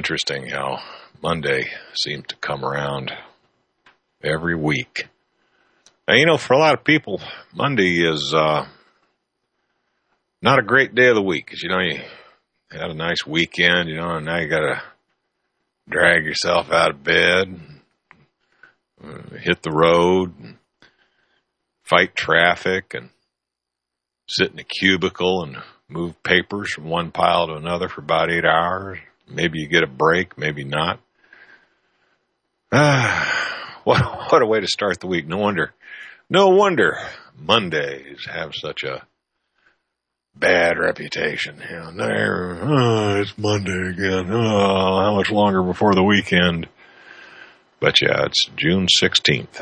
interesting how Monday seems to come around every week. Now, you know, for a lot of people, Monday is uh, not a great day of the week because, you know, you had a nice weekend, you know, and now you got to drag yourself out of bed, hit the road, fight traffic, and sit in a cubicle and move papers from one pile to another for about eight hours. Maybe you get a break, maybe not. Ah, what what a way to start the week. No wonder, no wonder Mondays have such a bad reputation. You know, there, oh, it's Monday again. Oh, how much longer before the weekend? But yeah, it's June sixteenth,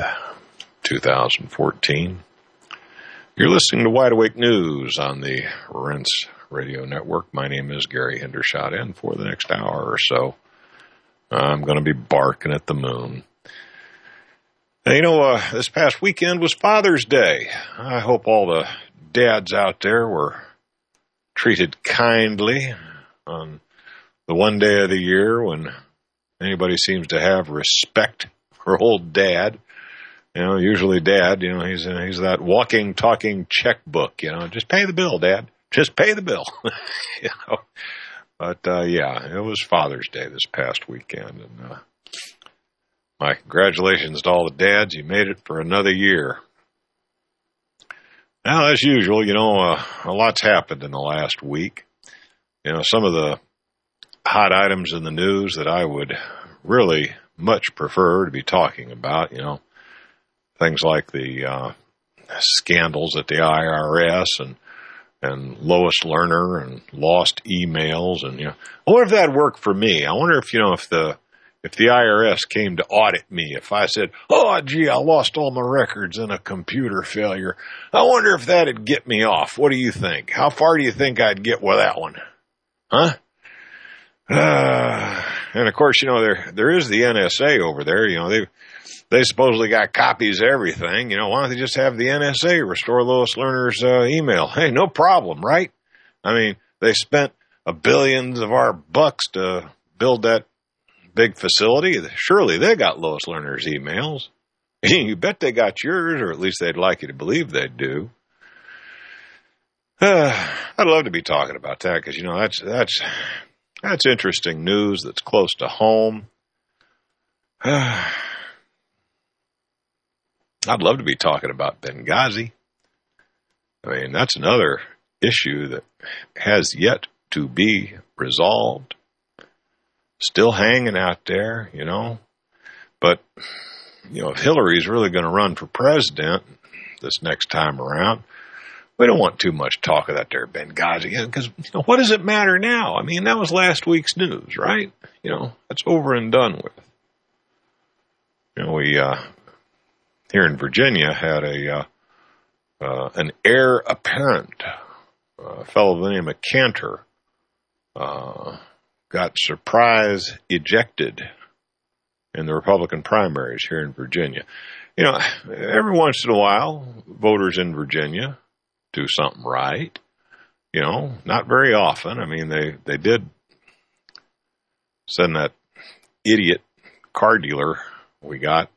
two thousand fourteen. You're listening to Wide Awake News on the Rense Radio Network. My name is Gary Hendershot, and for the next hour or so, I'm going to be barking at the moon. You know, uh, this past weekend was Father's Day. I hope all the dads out there were treated kindly on the one day of the year when anybody seems to have respect for old dad. You know, usually dad, you know, he's he's that walking, talking checkbook. You know, just pay the bill, dad. Just pay the bill. you know, but uh, yeah, it was Father's Day this past weekend, and uh, my congratulations to all the dads. You made it for another year. Now, as usual, you know, uh, a lot's happened in the last week. You know, some of the hot items in the news that I would really much prefer to be talking about. You know, things like the uh, scandals at the IRS and and Lois Lerner and lost emails and you know I wonder if that'd work for me. I wonder if you know if the if the IRS came to audit me, if I said, "Oh, gee, I lost all my records in a computer failure," I wonder if that'd get me off. What do you think? How far do you think I'd get with that one? Huh? Uh, and of course, you know there there is the NSA over there. You know they they supposedly got copies of everything. You know, why don't they just have the NSA restore Lois Lerner's uh, email? Hey, no problem, right? I mean, they spent a billions of our bucks to build that big facility. Surely they got Lois Lerner's emails. you bet they got yours, or at least they'd like you to believe they do. Uh, I'd love to be talking about that because you know that's that's that's interesting news that's close to home. I'd love to be talking about Benghazi. I mean, that's another issue that has yet to be resolved. Still hanging out there, you know. But, you know, if Hillary's really going to run for president this next time around, we don't want too much talk of that there Benghazi because you know, what does it matter now? I mean, that was last week's news, right? You know, that's over and done with. You know, we uh, here in Virginia had a uh, uh, an heir apparent, a fellow by the name of Cantor, uh, got surprise ejected in the Republican primaries here in Virginia. You know, every once in a while, voters in Virginia do something right. You know, not very often. I mean, they they did send that idiot car dealer we got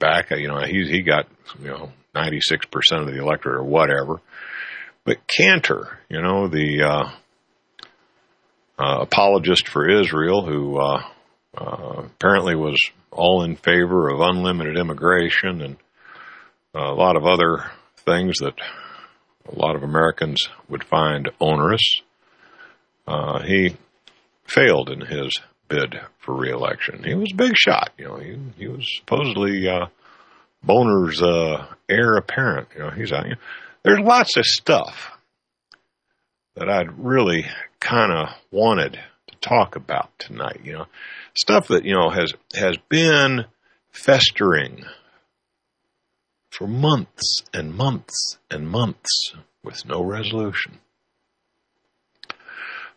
back. You know, he he got you know ninety six percent of the electorate or whatever. But Cantor, you know, the uh, uh, apologist for Israel, who uh, uh apparently was all in favor of unlimited immigration and a lot of other things that a lot of Americans would find onerous. Uh, he failed in his bid for reelection. He was a big shot. You know, he he was supposedly uh, Boehner's uh, heir apparent. You know, he's out. Know, there's lots of stuff that I'd really kind of wanted to talk about tonight. You know, stuff that you know has has been festering for months and months and months with no resolution.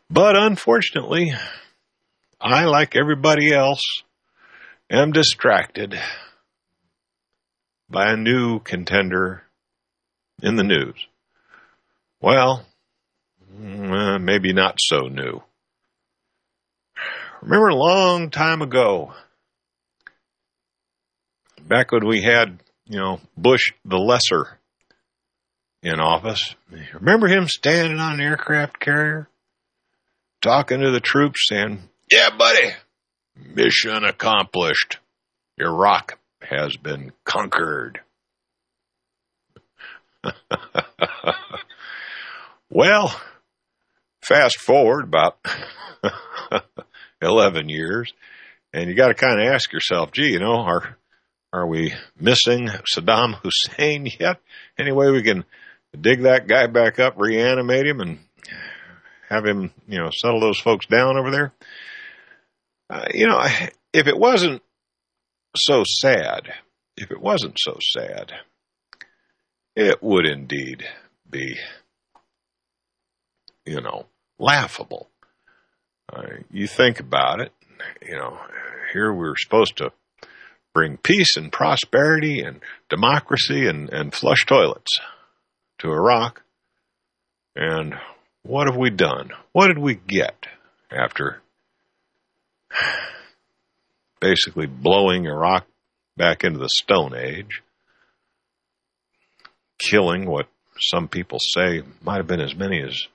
But unfortunately, I, like everybody else, am distracted by a new contender in the news. Well, mm, maybe not so new. Remember a long time ago, back when we had, you know, Bush the Lesser in office. Remember him standing on an aircraft carrier talking to the troops saying, Yeah, buddy, mission accomplished. Iraq has been conquered. well, fast forward about 11 years, and you got to kind of ask yourself, gee, you know, are, are we missing Saddam Hussein yet? Any way we can dig that guy back up, reanimate him, and have him, you know, settle those folks down over there? Uh, you know, if it wasn't so sad, if it wasn't so sad, it would indeed be, you know, laughable. Uh, you think about it, you know, here we're supposed to bring peace and prosperity and democracy and, and flush toilets to Iraq. And what have we done? What did we get after basically blowing Iraq back into the Stone Age, killing what some people say might have been as many as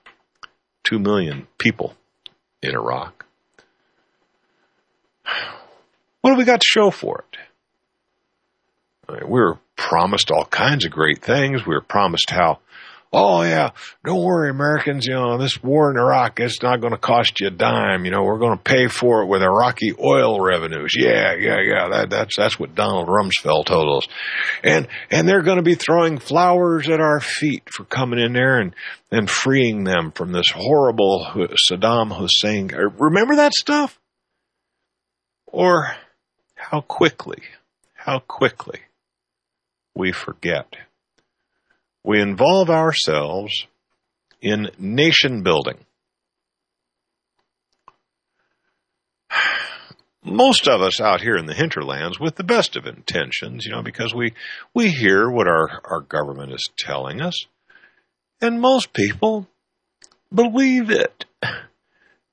two million people in Iraq. What have we got to show for it? I mean, we were promised all kinds of great things. We were promised how oh yeah, don't worry, Americans, you know, this war in Iraq, it's not going to cost you a dime. You know, we're going to pay for it with Iraqi oil revenues. Yeah, yeah, yeah. That, that's, that's what Donald Rumsfeld told us. And, and they're going to be throwing flowers at our feet for coming in there and, and freeing them from this horrible Saddam Hussein. Remember that stuff? Or how quickly, how quickly we forget we involve ourselves in nation building. Most of us out here in the hinterlands with the best of intentions, you know, because we, we hear what our, our government is telling us. And most people believe it.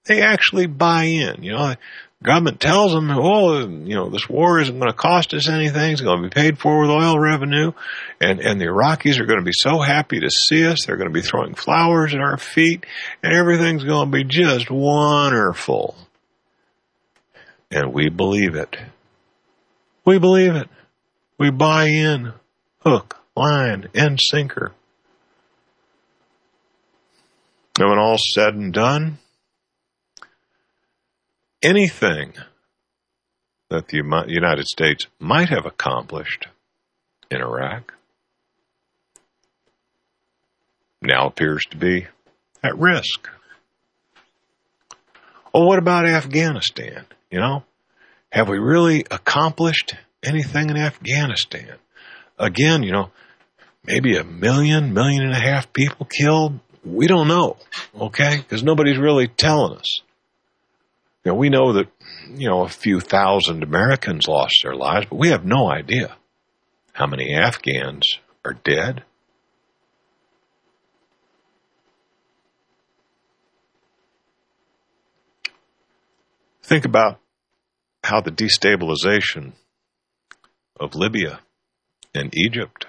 They actually buy in, you know government tells them, oh, you know, this war isn't going to cost us anything. It's going to be paid for with oil revenue. And, and the Iraqis are going to be so happy to see us. They're going to be throwing flowers at our feet and everything's going to be just wonderful. And we believe it. We believe it. We buy in hook, line, and sinker. And when all's said and done, anything that the United States might have accomplished in Iraq now appears to be at risk. Well, what about Afghanistan? You know, have we really accomplished anything in Afghanistan? Again, you know, maybe a million, million and a half people killed. We don't know, okay? Because nobody's really telling us. Know, we know that, you know, a few thousand Americans lost their lives, but we have no idea how many Afghans are dead. Think about how the destabilization of Libya and Egypt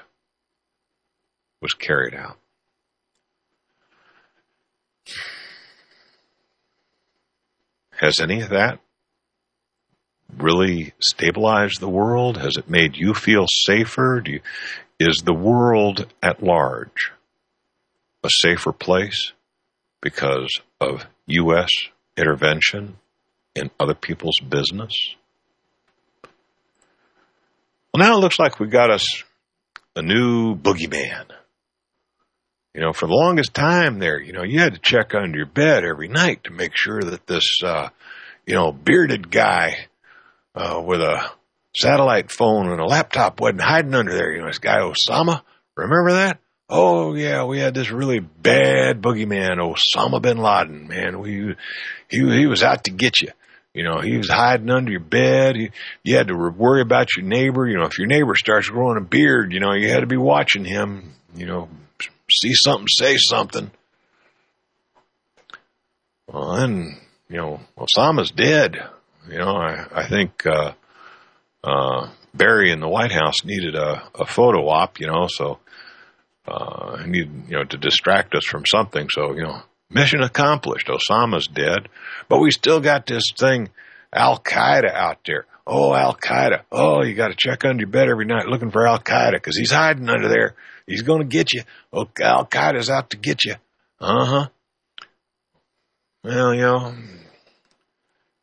was carried out. Has any of that really stabilized the world? Has it made you feel safer? You, is the world at large a safer place because of U.S. intervention in other people's business? Well, now it looks like we've got us a new boogeyman. You know, for the longest time there, you know, you had to check under your bed every night to make sure that this, uh, you know, bearded guy, uh, with a satellite phone and a laptop wasn't hiding under there. You know, this guy Osama, remember that? Oh yeah, we had this really bad boogeyman, Osama bin Laden, man. We, he, he was out to get you. You know, he was hiding under your bed. He, you had to worry about your neighbor. You know, if your neighbor starts growing a beard, you know, you had to be watching him, you know, see something, say something. Well, then, you know, Osama's dead. You know, I, I think, uh, uh, Barry in the White House needed a, a photo op, you know, so, uh, need, you know, to distract us from something. So, you know, mission accomplished. Osama's dead, but we still got this thing, Al Qaeda out there. Oh, Al Qaeda. Oh, you got to check under your bed every night looking for Al Qaeda because he's hiding under there. He's going to get you. Oh, Al Qaeda's out to get you. Uh huh. Well, you know,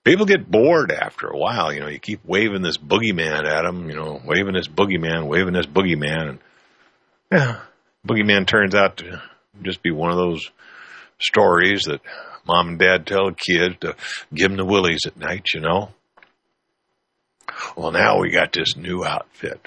people get bored after a while. You know, you keep waving this boogeyman at them, you know, waving this boogeyman, waving this boogeyman. And yeah, boogeyman turns out to just be one of those stories that mom and dad tell a kid to give them the willies at night, you know. Well, now we got this new outfit.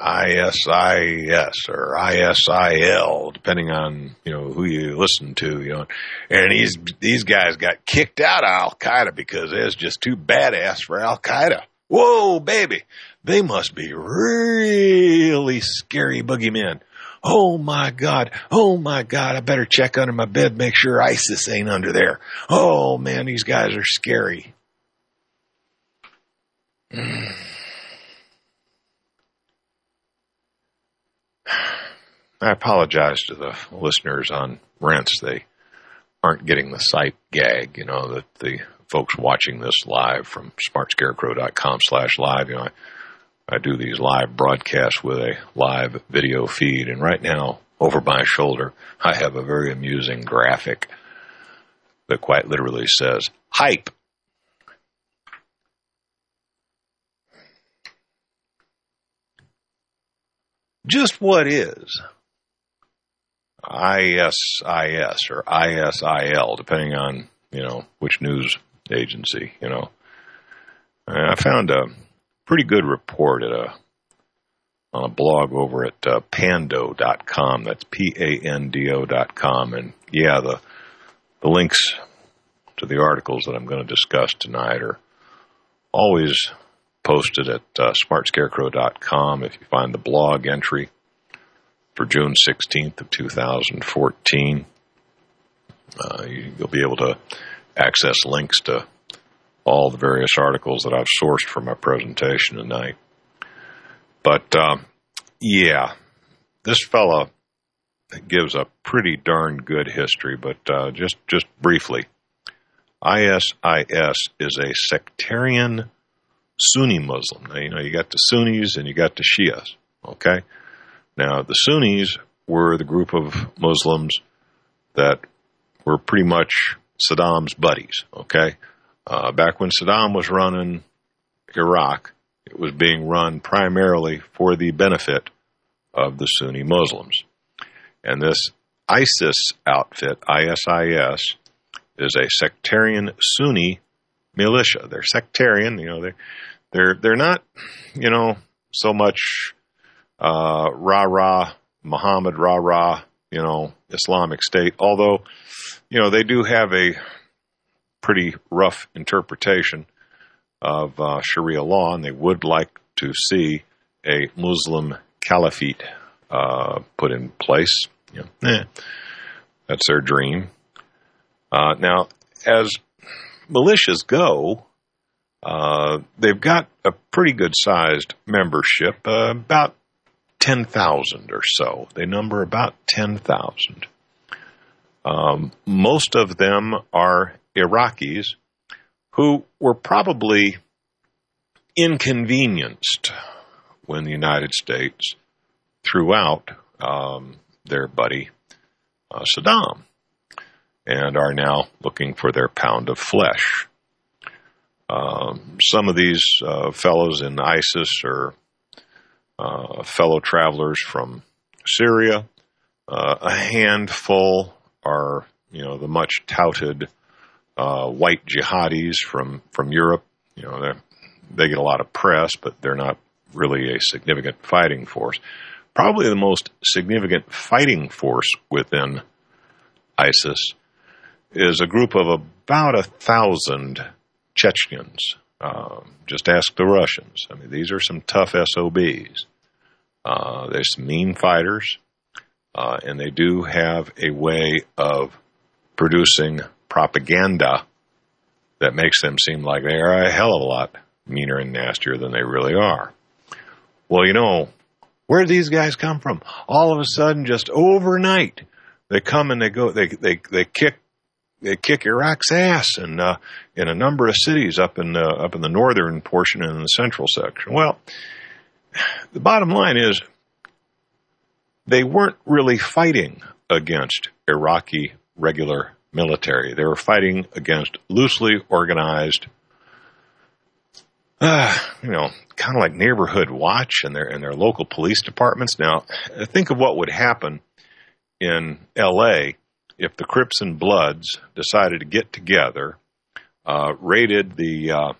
ISIS or ISIL, depending on you know who you listen to, you know. And these these guys got kicked out of Al Qaeda because it's just too badass for Al Qaeda. Whoa, baby, they must be really scary boogeymen. Oh my God, oh my God, I better check under my bed, make sure ISIS ain't under there. Oh man, these guys are scary. Mm. I apologize to the listeners on Rense. They aren't getting the sight gag, you know, that the folks watching this live from smartscarecrow.com slash live, you know, I, I do these live broadcasts with a live video feed. And right now, over my shoulder, I have a very amusing graphic that quite literally says, hype. Just what is ISIS or ISIL, depending on, you know, which news agency, you know. I found a pretty good report at a on a blog over at uh, pando.com. That's P A N D O.com. And yeah, the, the links to the articles that I'm going to discuss tonight are always posted at uh, smartscarecrow.com. If you find the blog entry, for June 16th of 2014. Uh, you'll be able to access links to all the various articles that I've sourced for my presentation tonight. But uh, yeah, this fella gives a pretty darn good history. But uh, just just briefly, ISIS is a sectarian Sunni Muslim. Now you know you got the Sunnis and you got the Shias. Okay, now, the Sunnis were the group of Muslims that were pretty much Saddam's buddies, okay? Uh, back when Saddam was running Iraq, it was being run primarily for the benefit of the Sunni Muslims. And this ISIS outfit, ISIS, is a sectarian Sunni militia. They're sectarian, you know, they're, they're, they're not, you know, so much uh, rah rah Muhammad, rah rah, you know, Islamic State. Although, you know, they do have a pretty rough interpretation of uh, Sharia law, and they would like to see a Muslim caliphate uh, put in place. You know, eh, that's their dream. Uh, now, as militias go, uh, they've got a pretty good sized membership, uh, about 10,000 or so. They number about 10,000. Um, most of them are Iraqis who were probably inconvenienced when the United States threw out um, their buddy uh, Saddam and are now looking for their pound of flesh. Um, some of these uh, fellows in ISIS are uh, fellow travelers from Syria. Uh, a handful are, you know, the much touted uh, white jihadis from from Europe. You know, they get a lot of press, but they're not really a significant fighting force. Probably the most significant fighting force within ISIS is a group of about a thousand Chechens. Um, just ask the Russians. I mean, these are some tough SOBs. Uh, some mean fighters, uh, and they do have a way of producing propaganda that makes them seem like they are a hell of a lot meaner and nastier than they really are. Well, you know, where do these guys come from? All of a sudden, just overnight, they come and they go, they, they, they kick, they kick Iraq's ass and, uh, in a number of cities up in the, up in the northern portion and in the central section. Well, the bottom line is they weren't really fighting against Iraqi regular military. They were fighting against loosely organized, uh, you know, kind of like neighborhood watch and their and their local police departments. Now, think of what would happen in L.A. if the Crips and Bloods decided to get together, uh, raided the uh,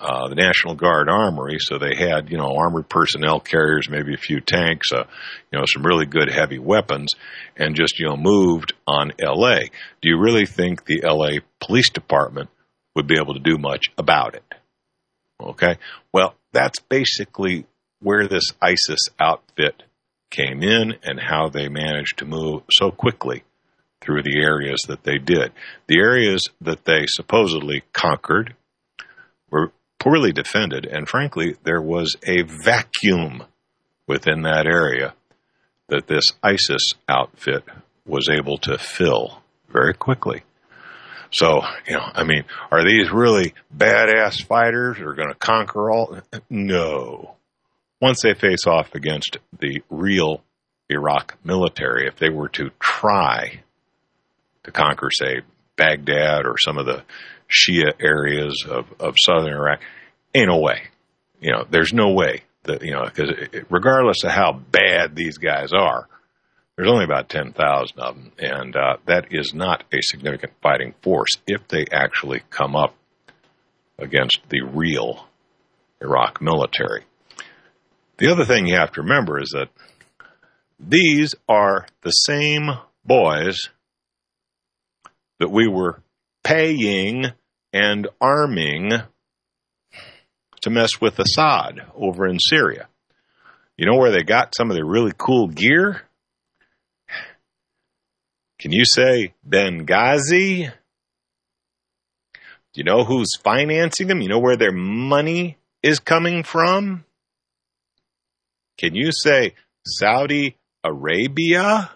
uh, the National Guard armory, so they had you know armored personnel carriers, maybe a few tanks, uh, you know some really good heavy weapons, and just you know moved on L.A. Do you really think the L.A. Police Department would be able to do much about it? Okay, well that's basically where this ISIS outfit came in and how they managed to move so quickly through the areas that they did. The areas that they supposedly conquered poorly defended, and frankly, there was a vacuum within that area that this ISIS outfit was able to fill very quickly. So, you know, I mean, are these really badass fighters who are going to conquer all? No. Once they face off against the real Iraq military, if they were to try to conquer, say, Baghdad or some of the Shia areas of, of southern Iraq. Ain't no way. You know, there's no way that, you know, because regardless of how bad these guys are, there's only about 10,000 of them, and uh, that is not a significant fighting force if they actually come up against the real Iraq military. The other thing you have to remember is that these are the same boys that we were paying and arming to mess with Assad over in Syria. You know where they got some of their really cool gear? Can you say Benghazi? Do you know who's financing them? You know where their money is coming from? Can you say Saudi Arabia?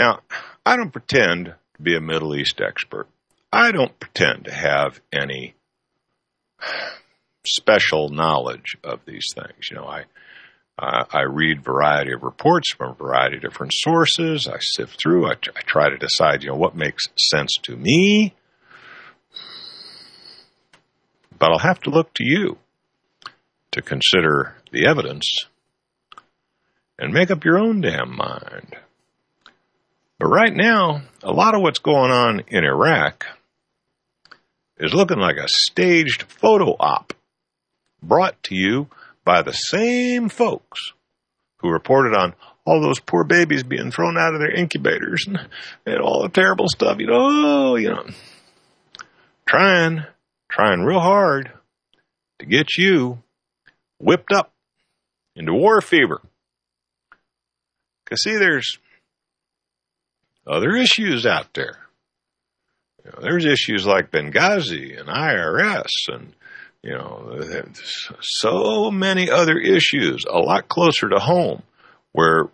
Now, I don't pretend to be a Middle East expert. I don't pretend to have any special knowledge of these things. You know, I uh, I read variety of reports from a variety of different sources. I sift through. I, I try to decide, you know, what makes sense to me. But I'll have to look to you to consider the evidence and make up your own damn mind. But right now, a lot of what's going on in Iraq is looking like a staged photo op brought to you by the same folks who reported on all those poor babies being thrown out of their incubators and, and all the terrible stuff. You know, oh, you know, trying, trying real hard to get you whipped up into war fever. Cause see, there's other issues out there. You know, there's issues like Benghazi and IRS and, you know, so many other issues a lot closer to home where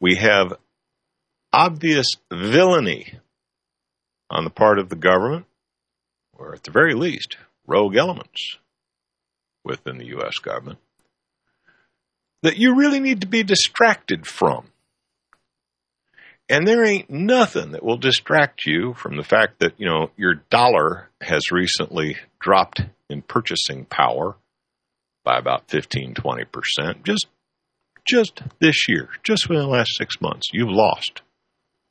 we have obvious villainy on the part of the government, or at the very least, rogue elements within the U.S. government, that you really need to be distracted from. And there ain't nothing that will distract you from the fact that, you know, your dollar has recently dropped in purchasing power by about 15, 20%. Just, just this year, just within the last six months, you've lost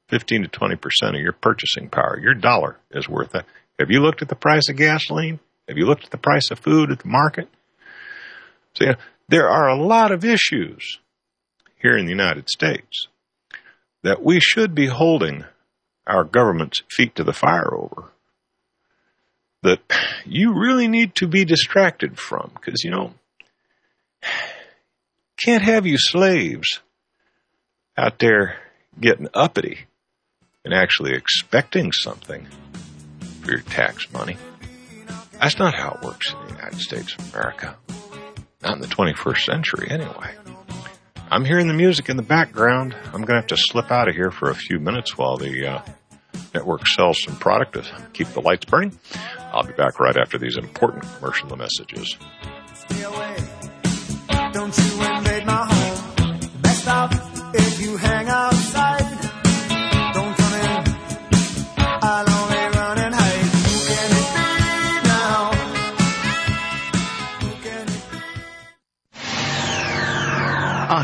15 to 20% of your purchasing power. Your dollar is worth that. Have you looked at the price of gasoline? Have you looked at the price of food at the market? So, you know, there are a lot of issues here in the United States that we should be holding our government's feet to the fire over. That you really need to be distracted from. Because, you know, Can't have you slaves out there getting uppity and actually expecting something for your tax money. That's not how it works in the United States of America. Not in the 21st century, anyway. I'm hearing the music in the background. I'm going to have to slip out of here for a few minutes while the uh, network sells some product to keep the lights burning. I'll be back right after these important commercial messages.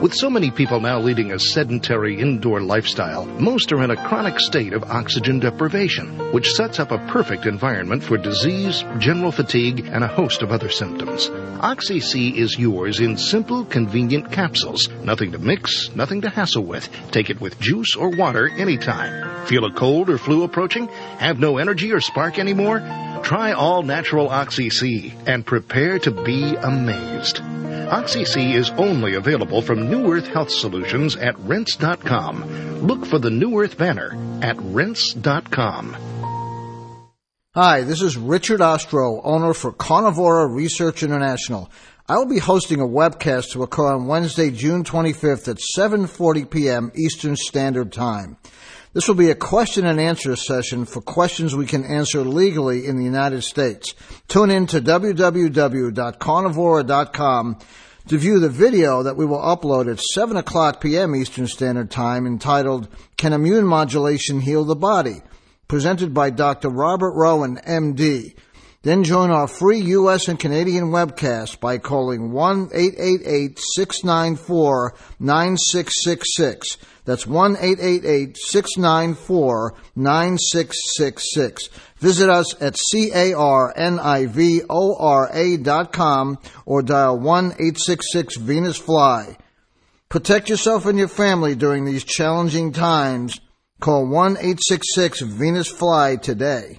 With so many people now leading a sedentary indoor lifestyle, most are in a chronic state of oxygen deprivation, which sets up a perfect environment for disease, general fatigue, and a host of other symptoms. Oxy C is yours in simple, convenient capsules. Nothing to mix, nothing to hassle with. Take it with juice or water anytime. Feel a cold or flu approaching? Have no energy or spark anymore? Try all natural Oxy C and prepare to be amazed. OxyC is only available from New Earth Health Solutions at rense.com. Look for the New Earth banner at rense.com. Hi, this is Richard Ostro, owner for Carnivora Research International. I will be hosting a webcast to occur on Wednesday, June 25th at 7:40 p.m. Eastern Standard Time. This will be a question and answer session for questions we can answer legally in the United States. Tune in to www.carnivora.com to view the video that we will upload at 7 o'clock p.m. Eastern Standard Time entitled Can Immune Modulation Heal the Body? presented by Dr. Robert Rowan, MD. Then join our free U.S. and Canadian webcast by calling 1-888-694-9666. That's 1-888-694-9666. Visit us at C-A-R-N-I-V-O-R-A dot com or dial 1-866-VENUS-FLY. Protect yourself and your family during these challenging times. Call 1-866-VENUS-FLY today.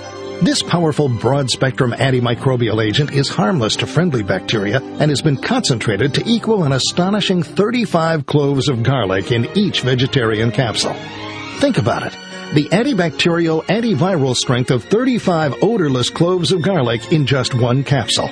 This powerful broad spectrum antimicrobial agent is harmless to friendly bacteria and has been concentrated to equal an astonishing 35 cloves of garlic in each vegetarian capsule. Think about it. The antibacterial, antiviral strength of 35 odorless cloves of garlic in just one capsule.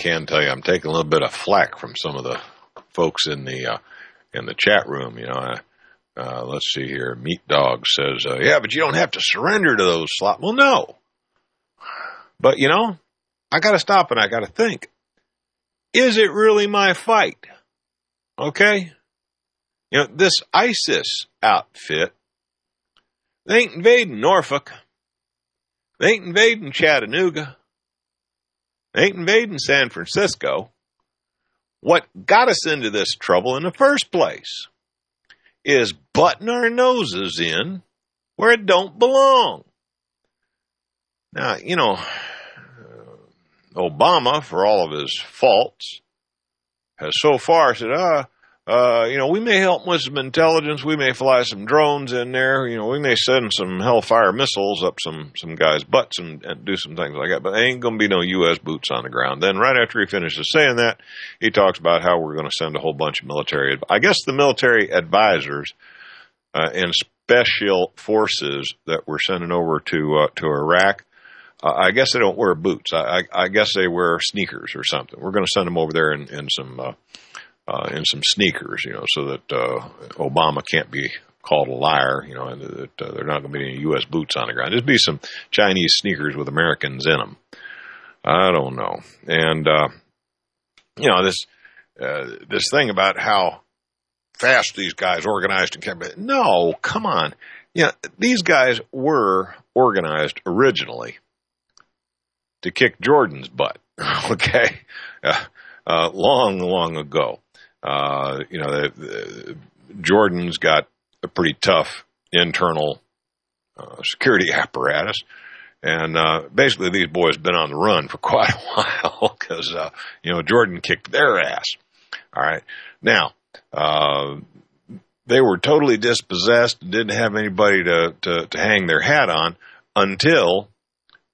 can tell you, I'm taking a little bit of flack from some of the folks in the uh, in the chat room. You know, I, uh, let's see here. Meat Dog says, uh, "Yeah, but you don't have to surrender to those slot." Well, no, but you know, I got to stop and I got to think: Is it really my fight? Okay, you know, this ISIS outfit, they ain't invading Norfolk. They ain't invading Chattanooga. Ain't invading San Francisco. What got us into this trouble in the first place is butting our noses in where it don't belong. Now, you know, Obama, for all of his faults, has so far said, uh, uh, you know, we may help with some intelligence. We may fly some drones in there. You know, we may send some Hellfire missiles up some some guys' butts and, and do some things like that. But there ain't to be no U.S. boots on the ground. Then, right after he finishes saying that, he talks about how we're going to send a whole bunch of military. I guess the military advisors uh, and special forces that we're sending over to uh, to Iraq. Uh, I guess they don't wear boots. I, I, I, guess they wear sneakers or something. We're going to send them over there in, in some uh, in some sneakers, you know, so that uh, Obama can't be called a liar, you know, and that uh, there are not going to be any U.S. boots on the ground. Just be some Chinese sneakers with Americans in them. I don't know, and uh, you know this uh, this thing about how fast these guys organized and kept. No, come on, you know, these guys were organized originally to kick Jordan's butt. okay, uh, uh, long, long ago. Uh, you know, the, the, Jordan's got a pretty tough internal uh, security apparatus. And uh, basically, these boys have been on the run for quite a while because, uh, you know, Jordan kicked their ass. All right. Now, uh, they were totally dispossessed, didn't have anybody to, to, to hang their hat on until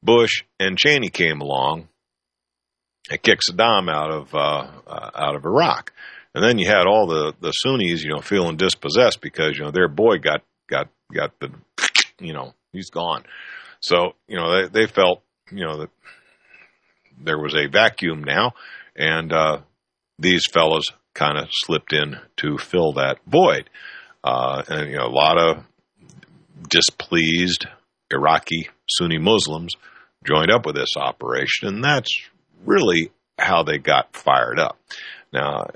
Bush and Cheney came along and kicked Saddam out of uh, out of Iraq. And then you had all the, the Sunnis, you know, feeling dispossessed because, you know, their boy got, got, got the, you know, he's gone. So, you know, they, they felt, you know, that there was a vacuum now and, uh, these fellows kind of slipped in to fill that void. Uh, and, you know, a lot of displeased Iraqi Sunni Muslims joined up with this operation, and that's really how they got fired up. Now,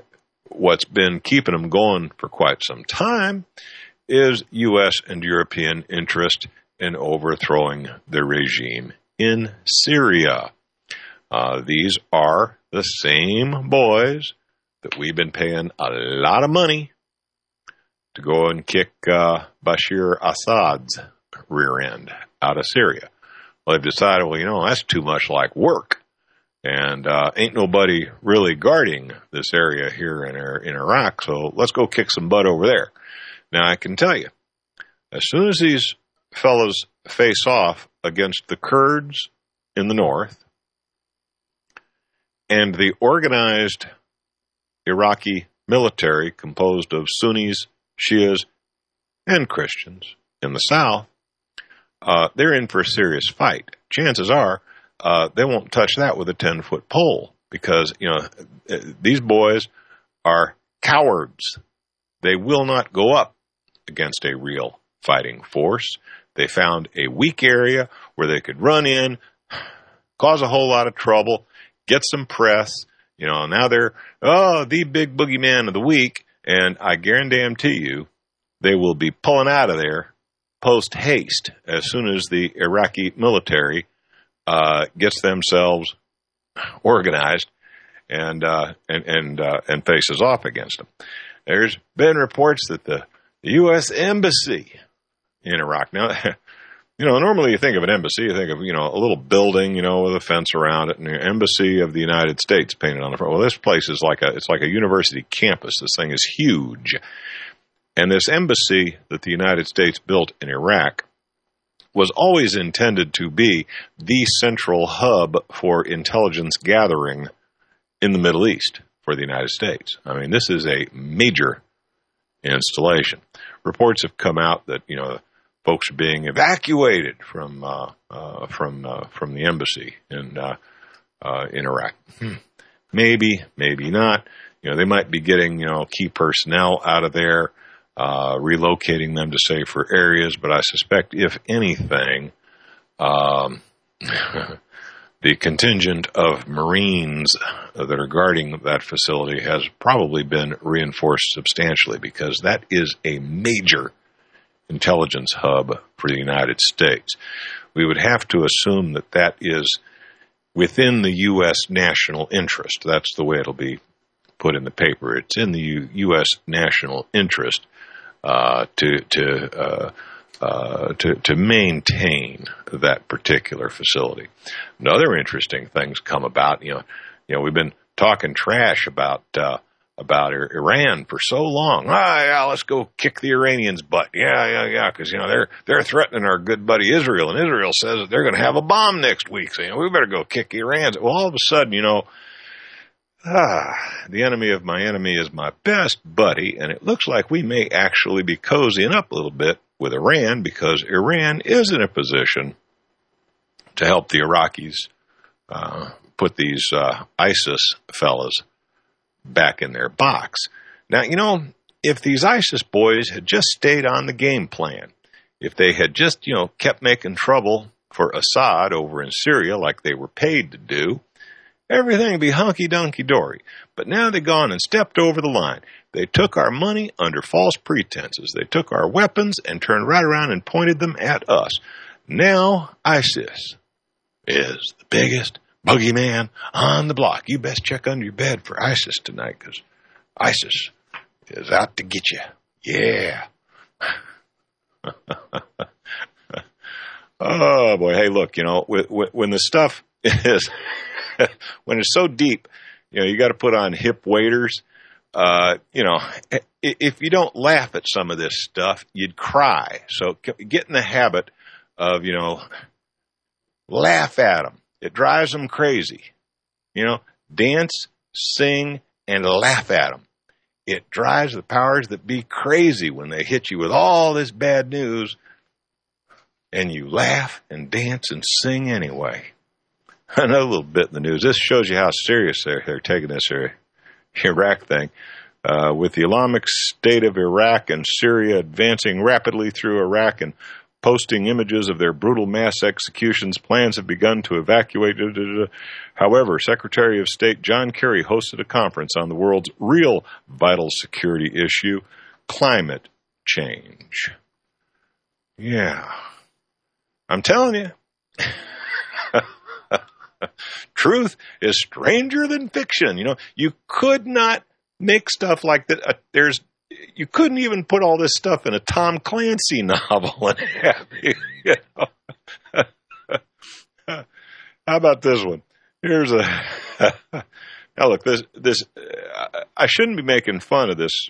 what's been keeping them going for quite some time is U.S. and European interest in overthrowing the regime in Syria. Uh, these are the same boys that we've been paying a lot of money to go and kick uh, Bashir Assad's rear end out of Syria. Well, they've decided, well, you know, that's too much like work and uh, ain't nobody really guarding this area here in in Iraq. So let's go kick some butt over there. Now I can tell you, as soon as these fellows face off against the Kurds in the north and the organized Iraqi military composed of Sunnis, Shias, and Christians in the south, uh, they're in for a serious fight. Chances are uh, they won't touch that with a 10 foot pole because, you know, these boys are cowards. They will not go up against a real fighting force. They found a weak area where they could run in, cause a whole lot of trouble, get some press. You know, now they're, oh, the big boogeyman of the week. And I guarantee you, they will be pulling out of there post haste as soon as the Iraqi military uh, gets themselves organized and uh, and and uh, and faces off against them. There's been reports that the U.S. embassy in Iraq now. You know, normally you think of an embassy, you think of, you know, a little building, you know, with a fence around it and the embassy of the United States painted on the front. Well, this place is like a, it's like a university campus. This thing is huge. And this embassy that the United States built in Iraq was always intended to be the central hub for intelligence gathering in the Middle East for the United States. I mean, this is a major installation. Reports have come out that you know folks are being evacuated from uh, uh, from uh, from the embassy in uh, uh, in Iraq. Hmm. Maybe, maybe not. You know, they might be getting you know key personnel out of there uh, relocating them to safer areas. But I suspect, if anything, um, the contingent of Marines that are guarding that facility has probably been reinforced substantially because that is a major intelligence hub for the United States. We would have to assume that that is within the U.S. national interest. That's the way it'll be put in the paper. It's in the U.S. national interest uh, to to uh, uh, to to maintain that particular facility. Another interesting things come about. You know, you know, we've been talking trash about uh, about Iran for so long. Ah, yeah, let's go kick the Iranians' butt. Yeah, yeah, yeah, because you know they're they're threatening our good buddy Israel, and Israel says that they're going to have a bomb next week. So you know, we better go kick Iran's. Well, all of a sudden, you know, ah, the enemy of my enemy is my best buddy, and it looks like we may actually be cozying up a little bit with Iran because Iran is in a position to help the Iraqis uh, put these uh, ISIS fellas back in their box. Now, you know, if these ISIS boys had just stayed on the game plan, if they had just, you know, kept making trouble for Assad over in Syria like they were paid to do, everything would be hunky dunky dory. But now they've gone and stepped over the line. They took our money under false pretenses. They took our weapons and turned right around and pointed them at us. Now ISIS is the biggest boogeyman on the block. You best check under your bed for ISIS tonight because ISIS is out to get you. Yeah. oh boy. Hey, look, you know, when the stuff is, when it's so deep, you know, you got to put on hip waders. Uh, you know, if you don't laugh at some of this stuff, you'd cry. So get in the habit of, you know, laugh at them it drives them crazy. You know, dance, sing, and laugh at them. It drives the powers that be crazy when they hit you with all this bad news and you laugh and dance and sing anyway. Another little bit in the news. This shows you how serious they're, they're taking this Iraq thing. Uh, with the Islamic State of Iraq and Syria advancing rapidly through Iraq and posting images of their brutal mass executions. Plans have begun to evacuate. However, Secretary of State John Kerry hosted a conference on the world's real vital security issue climate change. Yeah. I'm telling you. Truth is stranger than fiction. You know, you could not make stuff like that. Uh, there's you couldn't even put all this stuff in a Tom Clancy novel and have you, know. How about this one? Here's a now look this this I shouldn't be making fun of this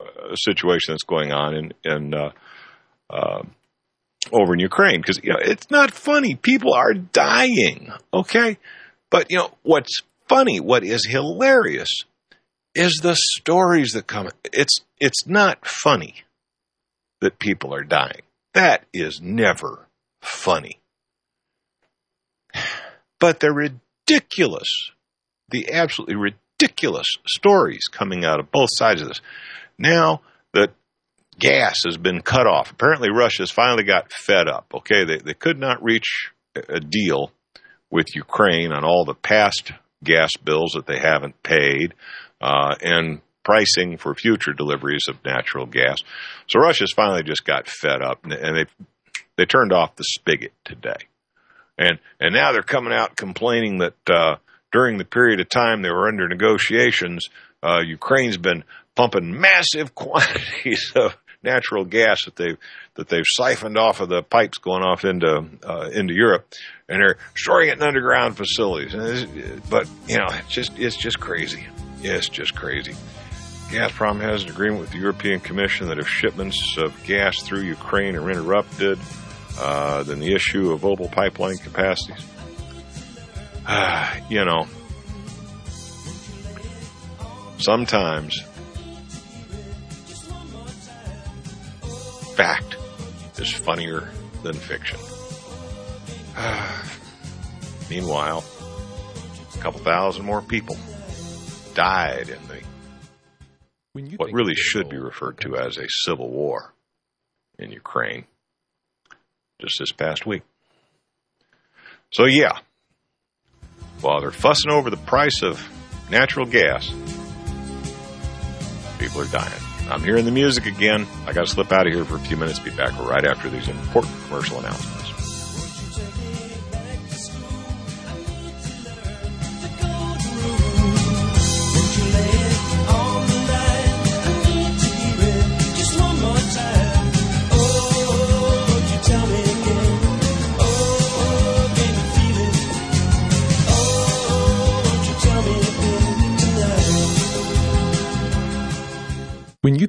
uh, situation that's going on in in uh, uh, over in Ukraine because you know it's not funny. People are dying, okay? But you know what's funny? What is hilarious is the stories that come. It's it's not funny that people are dying. That is never funny. But they're ridiculous, the absolutely ridiculous stories coming out of both sides of this. Now that gas has been cut off, apparently Russia's finally got fed up. Okay, they, they could not reach a deal with Ukraine on all the past gas bills that they haven't paid uh, and pricing for future deliveries of natural gas. So Russia's finally just got fed up, and they they turned off the spigot today, and and now they're coming out complaining that uh, during the period of time they were under negotiations, uh, Ukraine's been pumping massive quantities of natural gas that they've that they've siphoned off of the pipes going off into uh, into Europe, and they're storing it in underground facilities. But you know, it's just it's just crazy. It's just crazy. Gazprom has an agreement with the European Commission that if shipments of gas through Ukraine are interrupted, uh, then the issue of Opal pipeline capacities. Uh, you know, sometimes fact is funnier than fiction. Meanwhile, a couple thousand more people died in the what really should be referred to as a civil war in Ukraine just this past week. So yeah, while they're fussing over the price of natural gas, people are dying. I'm hearing the music again. I got to slip out of here for a few minutes. Be back right after these important commercial announcements.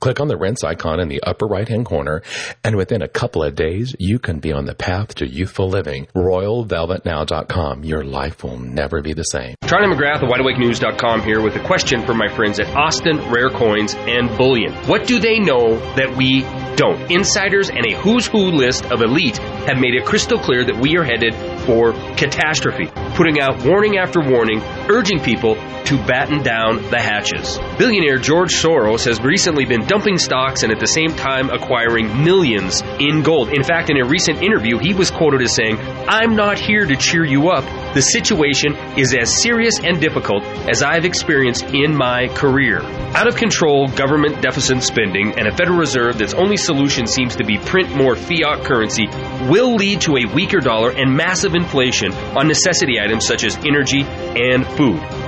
Click on the Rense icon in the upper right hand corner, and within a couple of days, you can be on the path to youthful living. RoyalVelvetNow.com. Your life will never be the same. Charlie McGrath of WideAwakeNews.com here with a question for my friends at Austin Rare Coins and Bullion. What do they know that we don't? Insiders and a who's who list of elite have made it crystal clear that we are headed for catastrophe, putting out warning after warning, urging people to batten down the hatches. Billionaire George Soros has recently been dumping stocks and at the same time acquiring millions in gold. In fact, in a recent interview, he was quoted as saying, I'm not here to cheer you up. The situation is as serious and difficult as I've experienced in my career. Out of control government deficit spending and a Federal Reserve that's only solution seems to be print more fiat currency will lead to a weaker dollar and massive inflation on necessity items such as energy and food.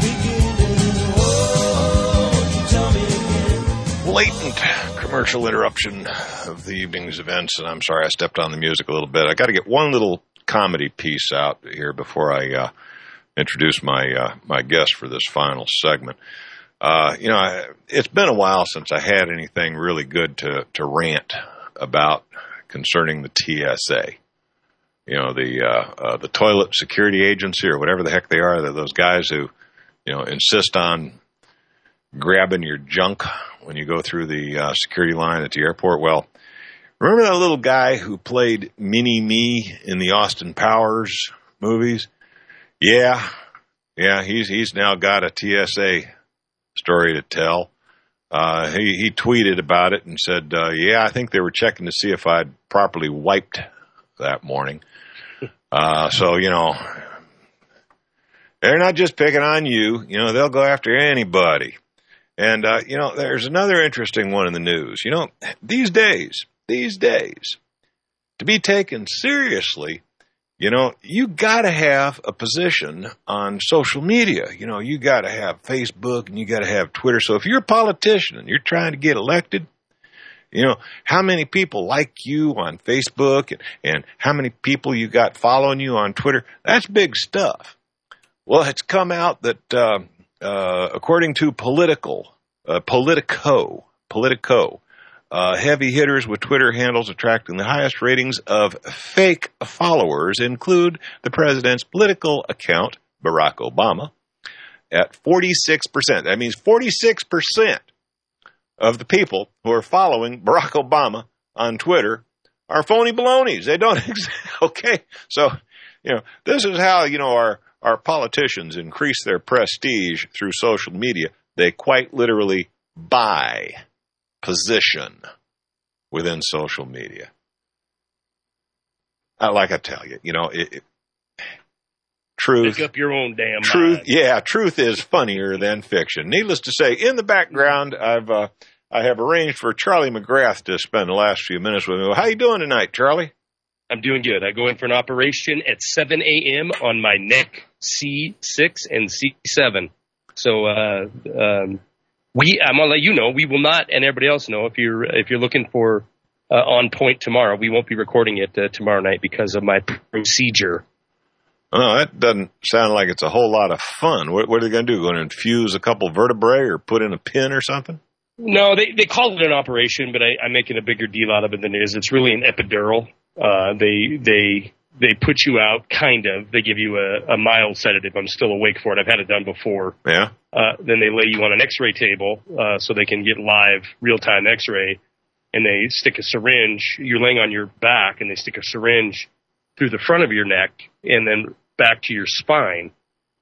Beginning. Oh, blatant commercial interruption of the evening's events, and I'm sorry I stepped on the music a little bit. I got to get one little comedy piece out here before I uh, introduce my uh, my guest for this final segment. Uh, you know, I, it's been a while since I had anything really good to to rant about concerning the TSA. You know, the uh, uh, the toilet security agency or whatever the heck they are. Those guys who, you know, insist on grabbing your junk when you go through the uh, security line at the airport. Well, remember that little guy who played Mini Me in the Austin Powers movies? Yeah, yeah, he's he's now got a TSA story to tell. Uh, he he tweeted about it and said, uh, "Yeah, I think they were checking to see if I'd properly wiped that morning." Uh, so you know, they're not just picking on you. You know, they'll go after anybody. And, uh, you know, there's another interesting one in the news. You know, these days, these days, to be taken seriously, you know, you gotta have a position on social media. You know, you gotta have Facebook and you gotta have Twitter. So if you're a politician and you're trying to get elected, you know, how many people like you on Facebook and, and how many people you got following you on Twitter? That's big stuff. Well, it's come out that, uh, uh, according to Political, uh, Politico, Politico, uh, heavy hitters with Twitter handles attracting the highest ratings of fake followers include the president's political account, Barack Obama, at 46%. That means 46% of the people who are following Barack Obama on Twitter are phony balonies. They don't exist. Okay. So, you know, this is how, you know, our, our politicians increase their prestige through social media. They quite literally buy position within social media. Uh, like I tell you, you know, it, it, truth. Pick up your own damn truth, mind. yeah, truth is funnier than fiction. Needless to say, in the background, I've uh, I have arranged for Charlie McGrath to spend the last few minutes with me. How you doing tonight, Charlie? I'm doing good. I go in for an operation at 7 a.m. on my neck C6 and C7. So, uh, um, we, I'm gonna let you know, we will not, and everybody else know if you're if you're looking for uh, on point tomorrow, we won't be recording it uh, tomorrow night because of my procedure. Oh, that doesn't sound like it's a whole lot of fun. What, what are they going to do? Going to infuse a couple vertebrae or put in a pin or something? No, they they call it an operation, but I, I'm making a bigger deal out of it than it is. It's really an epidural. Uh, they they they put you out, kind of. They give you a, a mild sedative. I'm still awake for it. I've had it done before. Yeah. Uh, then they lay you on an X-ray table uh, so they can get live, real-time X-ray, and they stick a syringe. You're laying on your back, and they stick a syringe through the front of your neck and then back to your spine,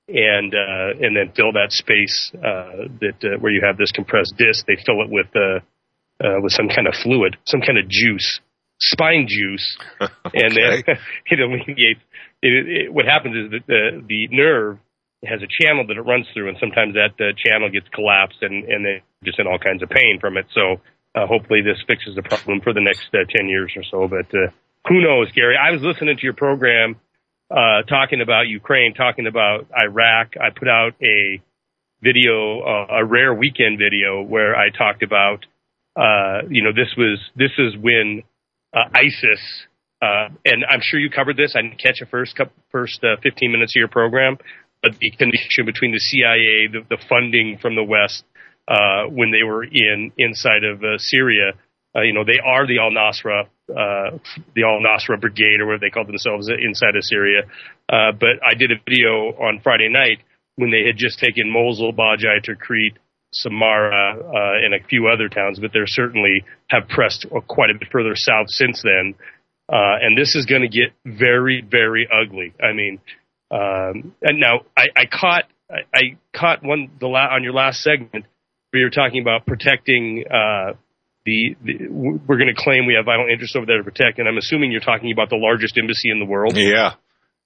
and uh, and then fill that space uh, that uh, where you have this compressed disc. They fill it with uh, uh, with some kind of fluid, some kind of juice, spine juice, and then it alleviates. It, it, what happens is that the the nerve has a channel that it runs through, and sometimes that uh, channel gets collapsed, and and they're just in all kinds of pain from it. So uh, hopefully this fixes the problem for the next uh, ten years or so. But uh, who knows, Gary? I was listening to your program uh, talking about Ukraine, talking about Iraq. I put out a video, uh, a rare weekend video where I talked about, uh, you know, this was this is when uh, ISIS, uh, and I'm sure you covered this. I didn't catch the first couple, first uh, 15 minutes of your program, but the connection between the CIA, the, the funding from the West when they were in inside of Syria. Uh, you know, they are the Al Nusra, uh, the Al Nusra Brigade, or whatever they call themselves inside of Syria. Uh, but I did a video on Friday night when they had just taken Mosul, Baiji, Tikrit, Samarra, uh, and a few other towns, but they certainly have pressed quite a bit further south since then. Uh, and this is going to get very, very ugly. I mean, um, and now I, I caught, I, I caught one the la- on your last segment where you were talking about protecting, uh, the, the we're going to claim we have vital interests over there to protect, and I'm assuming you're talking about the largest embassy in the world. Yeah.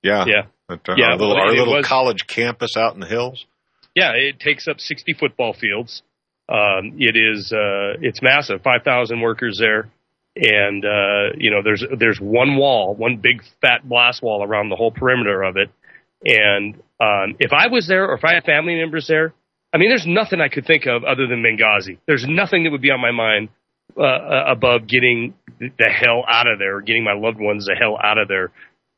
Yeah. Yeah. But, uh, Yeah, Our little, our little was- college campus out in the hills. Yeah, it takes up 60 football fields. Um, it is uh, it's massive, 5,000 workers there, and uh, you know there's there's one wall, one big fat blast wall around the whole perimeter of it. And um, if I was there, or if I had family members there, I mean, there's nothing I could think of other than Benghazi. There's nothing that would be on my mind uh, uh, above getting the hell out of there, or getting my loved ones the hell out of there,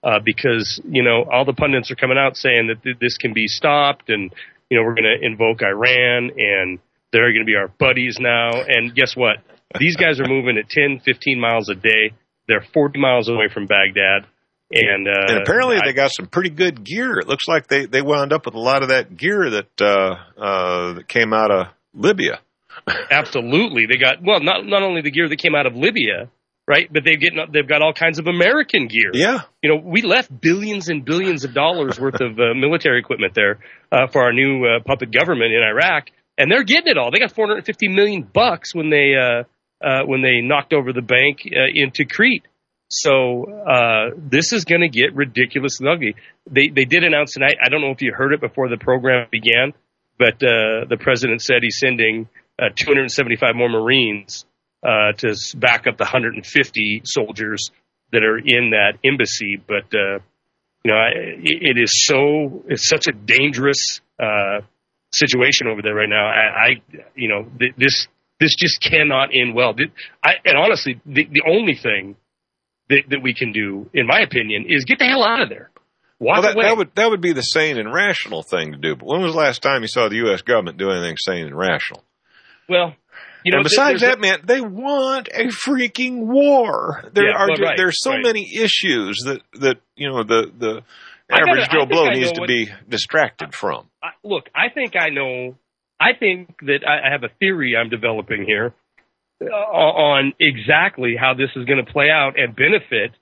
uh, because you know all the pundits are coming out saying that th- this can be stopped, and you know we're going to invoke Iran, and they're going to be our buddies now. And guess what? These guys are moving at 10, 15 miles a day. They're 40 miles away from Baghdad, and uh, and apparently I- they got some pretty good gear. It looks like they, they wound up with a lot of that gear that uh, uh, that came out of Libya. Absolutely, they got well. Not not only the gear that came out of Libya, right? But they've getting they've got all kinds of American gear. Yeah. You know, we left billions and billions of dollars worth of uh, military equipment there uh, for our new uh, puppet government in Iraq, and they're getting it all. They got 450 million bucks when they uh, uh, when they knocked over the bank uh, into Crete. So uh, this is going to get ridiculously ugly. They they did announce tonight. I don't know if you heard it before the program began, but uh, the president said he's sending 275 more Marines uh, to back up the 150 soldiers that are in that embassy. But uh, you know, I, it, is so it's such a dangerous uh, situation over there right now. I, I you know, th- this this just cannot end well. I, and honestly, the, the only thing that, that we can do, in my opinion, is get the hell out of there. Walk Well, that, away. that would that would be the sane and rational thing to do. But when was the last time you saw the U.S. government do anything sane and rational? Well, you know, and besides that, man, they want a freaking war. There Yeah, are well, right, there's so right. many issues that that you know the the I gotta- average Joe Blow needs to what- be distracted from. I, look, I think I know. I think that I, I have a theory I'm developing here uh, on exactly how this is going to play out and benefit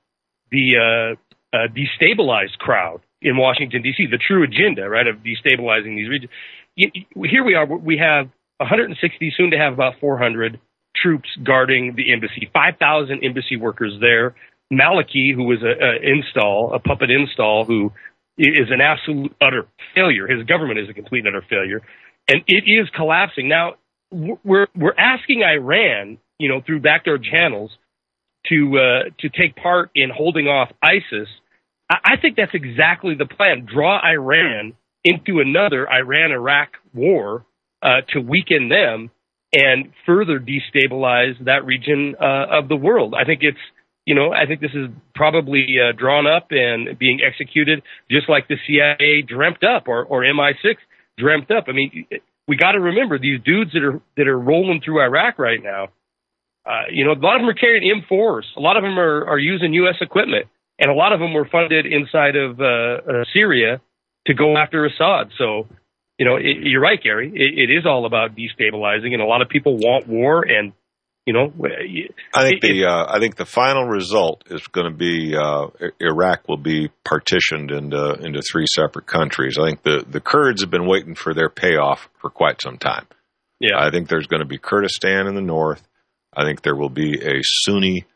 the uh, uh, destabilized crowd in Washington D.C. The true agenda, right, of destabilizing these regions. Here we are. We have 160, soon to have about 400 troops guarding the embassy. 5,000 embassy workers there. Maliki, who was a, a install, a puppet install, who is an absolute utter failure. His government is a complete utter failure, and it is collapsing. Now we're we're asking Iran, you know, through backdoor channels, to uh, to take part in holding off ISIS. I, I think that's exactly the plan. Draw Iran into another Iran-Iraq war uh, to weaken them, and further destabilize that region uh, of the world. I think it's you know, I think this is probably uh, drawn up and being executed just like the CIA dreamt up or, or MI6 dreamt up. I mean, we got to remember these dudes that are that are rolling through Iraq right now. Uh, you know, a lot of them are carrying M4s. A lot of them are, are using U.S. equipment, and a lot of them were funded inside of uh, uh, Syria to go after Assad. So, you know, it, you're right, Gary. It, it is all about destabilizing, and a lot of people want war, and you know, I think the uh, I think the final result is going to be uh, Iraq will be partitioned into into three separate countries. I think the the Kurds have been waiting for their payoff for quite some time. Yeah, I think there's going to be Kurdistan in the north. I think there will be a Sunni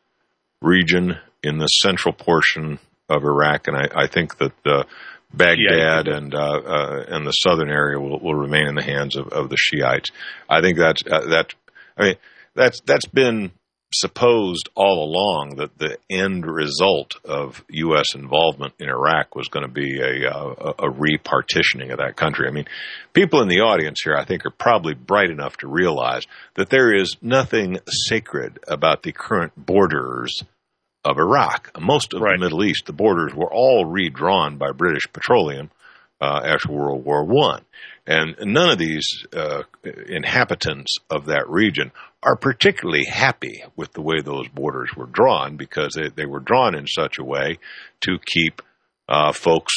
region in the central portion of Iraq, and I, I think that the Baghdad yeah, and uh, uh, and the southern area will, will remain in the hands of, of the Shiites. I think that's uh, that. I mean, that's that's been supposed all along that the end result of U.S. involvement in Iraq was going to be a, a, a repartitioning of that country. I mean, people in the audience here, I think, are probably bright enough to realize that there is nothing sacred about the current borders of Iraq. Most of right. the Middle East, the borders were all redrawn by British Petroleum uh, after World War One. And none of these uh, inhabitants of that region are particularly happy with the way those borders were drawn because they, they were drawn in such a way to keep uh, folks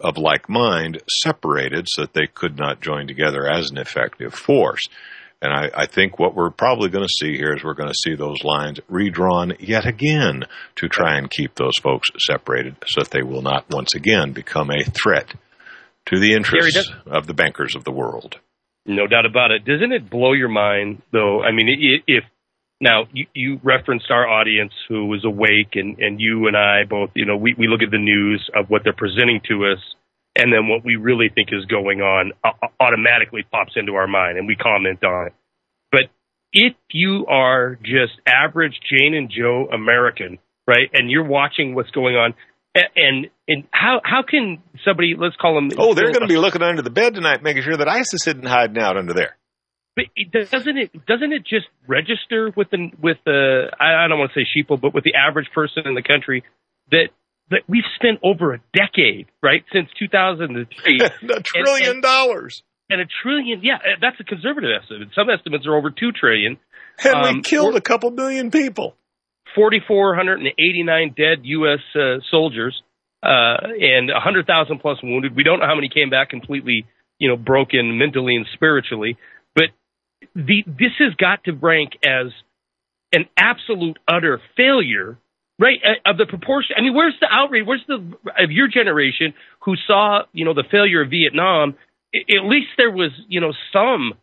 of like mind separated so that they could not join together as an effective force. And I, I think what we're probably going to see here is we're going to see those lines redrawn yet again to try and keep those folks separated so that they will not once again become a threat to the interests of the bankers of the world. No doubt about it. Doesn't it blow your mind, though? I mean, if now you, you referenced our audience who was awake, and, and you and I both, you know, we, we look at the news of what they're presenting to us, and then what we really think is going on uh, uh, automatically pops into our mind, and we comment on it. But if you are just average Jane and Joe American, right, and you're watching what's going on, and and how how can somebody let's call them oh they're going to be looking under the bed tonight making sure that ISIS isn't hiding out under there. But doesn't it doesn't it just register with the with the I don't want to say sheeple but with the average person in the country that that we've spent over a decade right since 2003 a trillion and, and, dollars and a trillion yeah that's a conservative estimate some estimates are over two trillion and um, we killed a couple million people 4,489 dead U.S. Uh, soldiers uh, and 100,000 plus wounded. We don't know how many came back completely, you know, broken mentally and spiritually. But the this has got to rank as an absolute utter failure, right? Uh, of the proportion. I mean, where's the outrage? Where's the of your generation who saw, you know, the failure of Vietnam? At least there was, you know, some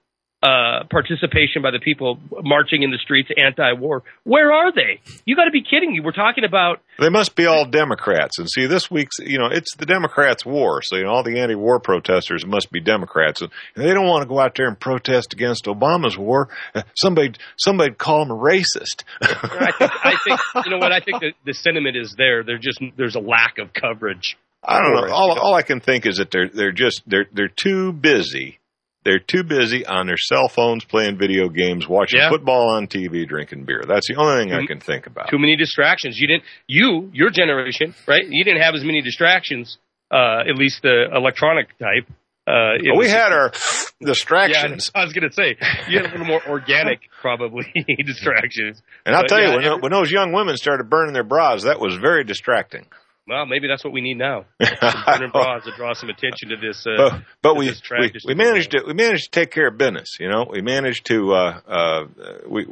uh, participation by the people marching in the streets anti-war. Where are they? You got to be kidding me. We're talking about. They must be all Democrats. And see, this week's, you know, it's the Democrats' war. So, you know, all the anti-war protesters must be Democrats. And they don't want to go out there and protest against Obama's war. Somebody, somebody call them a racist. I, think, I think, you know what? I think the, the sentiment is there. There's just, there's a lack of coverage. I don't know. All, all I can think is that they're, they're just, they're, they're too busy they're too busy on their cell phones playing video games, watching yeah. football on TV, drinking beer. That's the only thing too, I can think about. Too many distractions. You didn't, you, your generation, right? You didn't have as many distractions, uh, at least the electronic type. Uh, well, we had our distractions. Yeah, I was going to say you had a little more organic, probably distractions. And I'll but, tell yeah, you, when, every, when those young women started burning their bras, that was very distracting. Well, maybe that's what we need now. Bras to draw some attention to this. Uh, but, but we, we, we managed to we managed to take care of business. You know, we managed to uh, uh, we.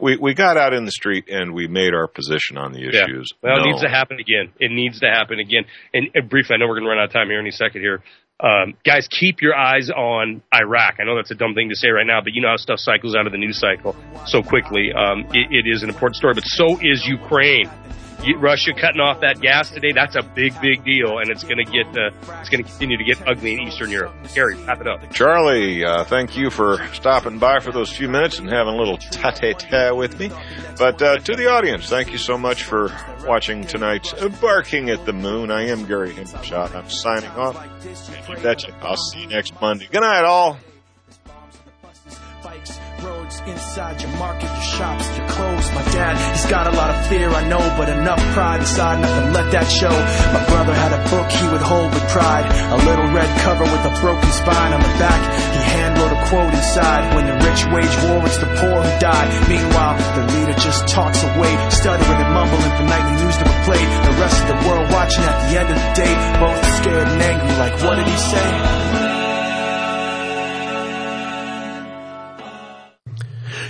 We we got out in the street and we made our position on the issues. Yeah. Well, it needs to happen again. It needs to happen again. And, and briefly, I know we're going to run out of time here any second here. Um, guys, keep your eyes on Iraq. I know that's a dumb thing to say right now, but you know how stuff cycles out of the news cycle so quickly. Um, it, it is an important story, but so is Ukraine. Russia cutting off that gas today, that's a big, big deal, and it's going to get uh, it's going to continue to get ugly in Eastern Europe. Gary, wrap it up. Charlie, uh, thank you for stopping by for those few minutes and having a little tete-tete with me. But uh, to the audience, thank you so much for watching tonight's Barking at the Moon. I am Gary Hendershot. I'm signing off. I'll see you next Monday. Good night, all. Inside your market, your shops, your clothes. My dad, he's got a lot of fear, I know, but enough pride inside, nothing let that show. My brother had a book he would hold with pride. A little red cover with a broken spine on the back. He hand wrote a quote inside. When the rich wage war, it's the poor who die. Meanwhile, the leader just talks away, stuttering and mumbling for nightly news to be played. The rest of the world watching at the end of the day, both scared and angry, like what did he say?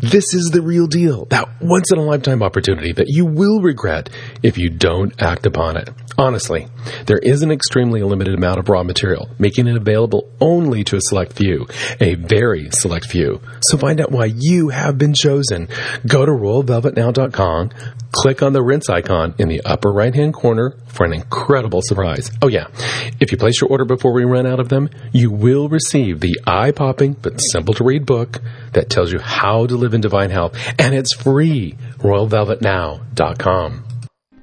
This is the real deal. That once in a lifetime opportunity that you will regret if you don't act upon it. Honestly, there is an extremely limited amount of raw material, making it available only to a select few, a very select few. So find out why you have been chosen. Go to royalvelvetnow.com, click on the Rense icon in the upper right hand corner for an incredible surprise. Oh yeah, if you place your order before we run out of them, you will receive the eye popping but simple to read book that tells you how to live in divine health, and it's free. RoyalVelvetNow.com.